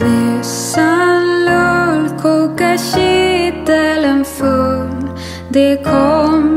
Vässan lull kokar kittelen full. Det kommer.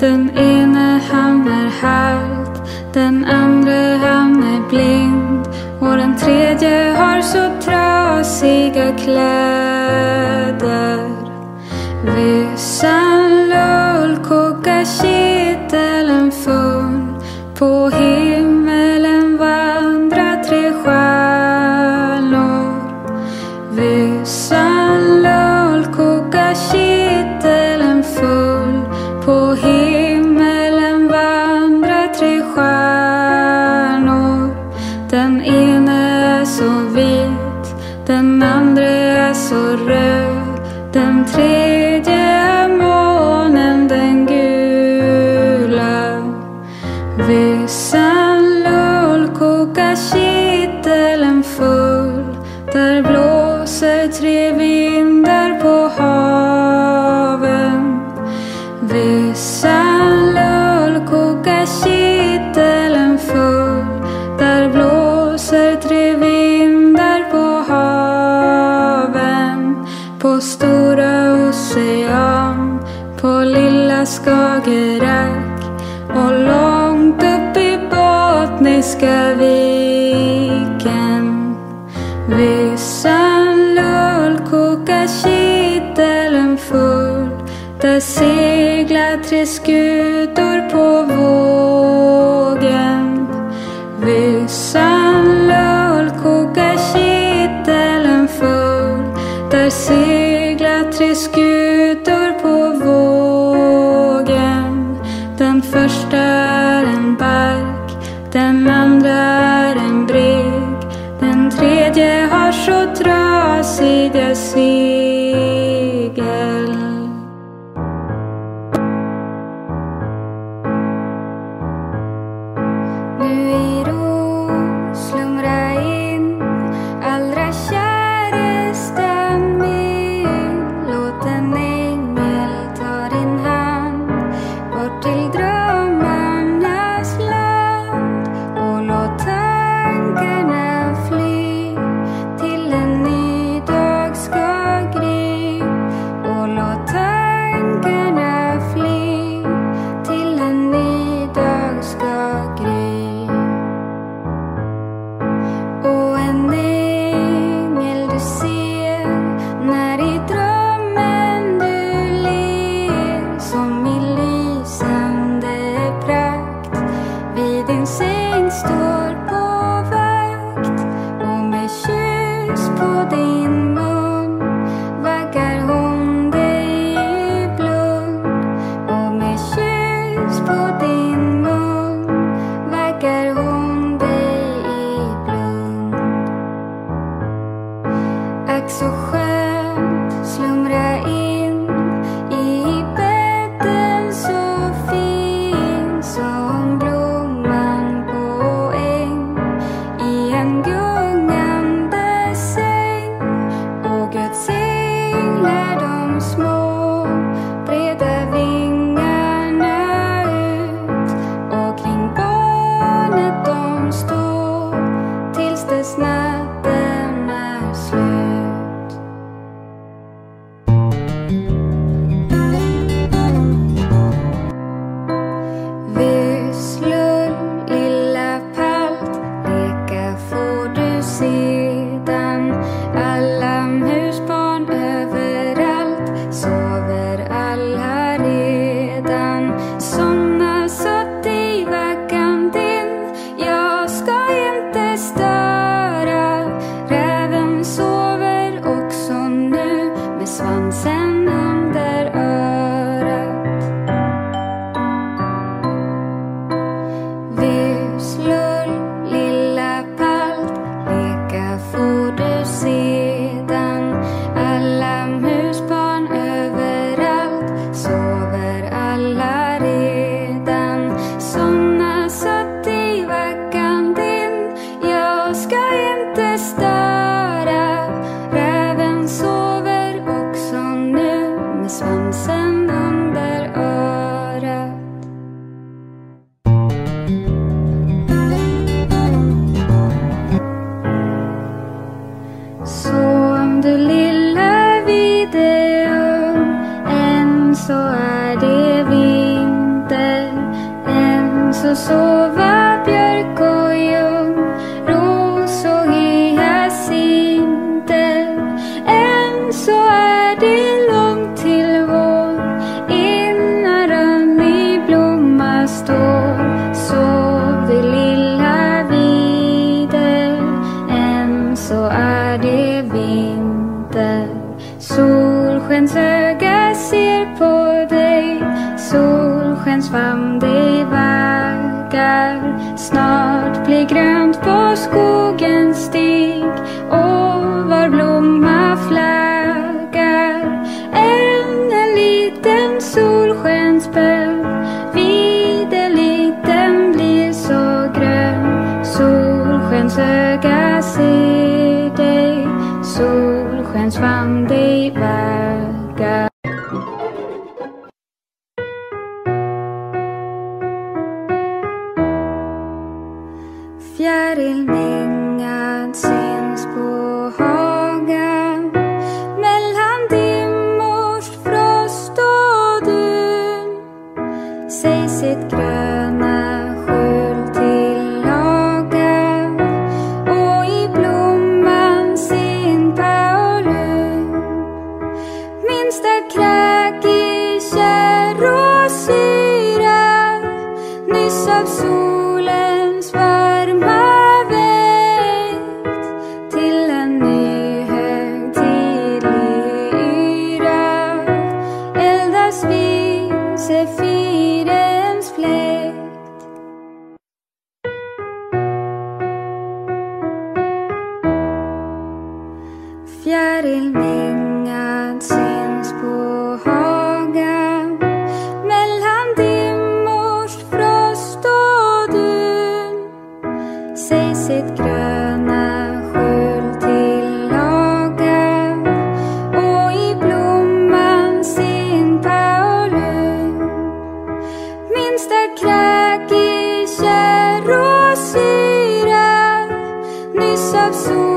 Den ene han är halt, den andra han är blind. Och den tredje har så trasiga kläder vindar på haven, på stora ocean, på lilla Skagen. Där seglar tre skutor på vågen. Den första Saints. to snart blir grönt på skogens stig och var blod soon.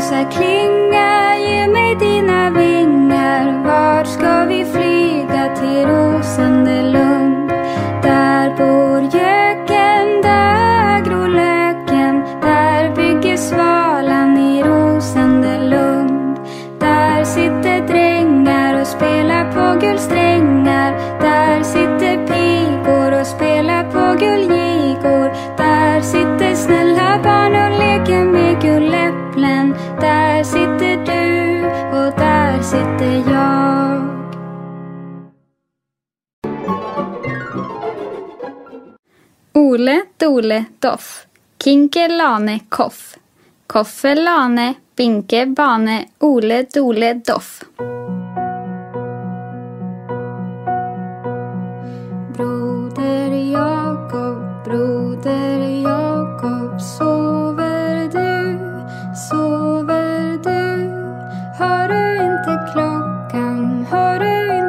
Rosa klingar ju mig och där sitter jag. Ole Dole Doff Kinke Lane Koff Koffe Lane Binke Bane Ole Dole Doff Broder Jakob, broder Jakob, så water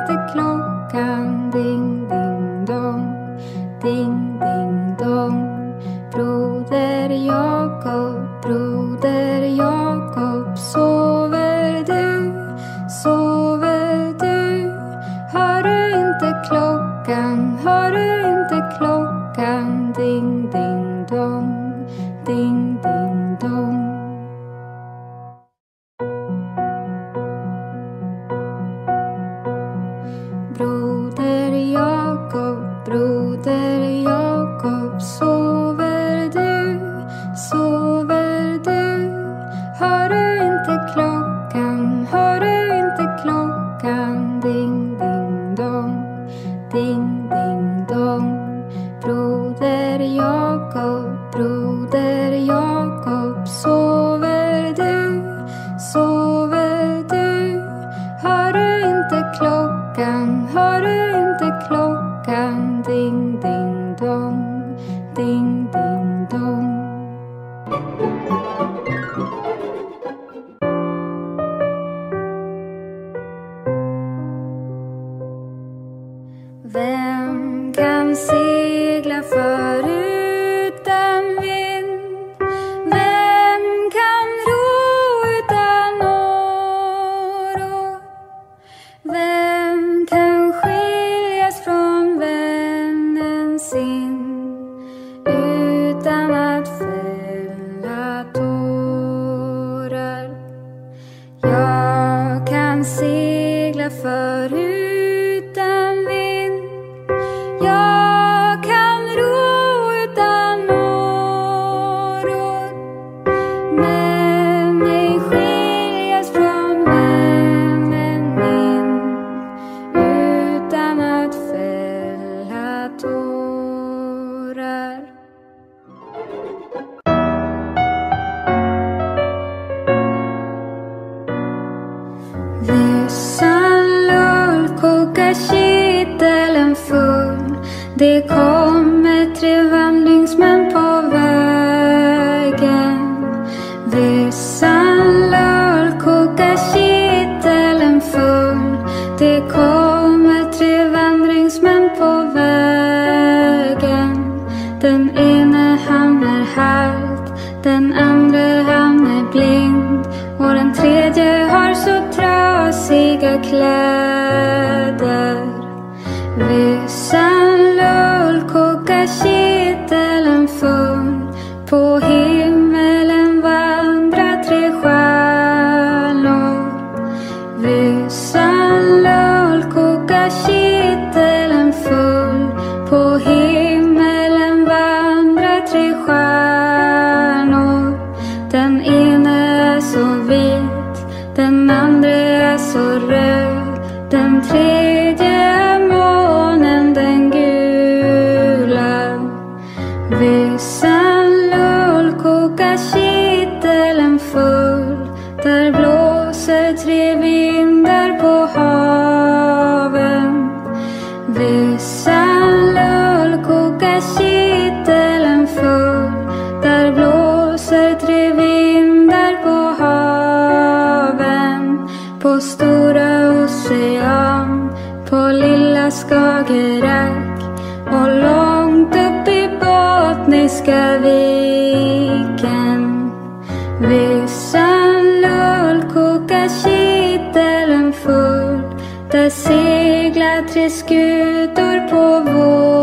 För utan vind. Jag kan ro utan åror Men ej skiljas från vännen min. Utan att fälla This Det kommer tre vandringsmän på vägen. Vässan lör kokar kittelen full. Det kommer tre vandringsmän på vägen. Den ene han är halt, den andra han är blind. Och den tredje har så trasiga kläder. Vässan vê Vissan lull kokar kitteln full, där seglar tre skutor på vår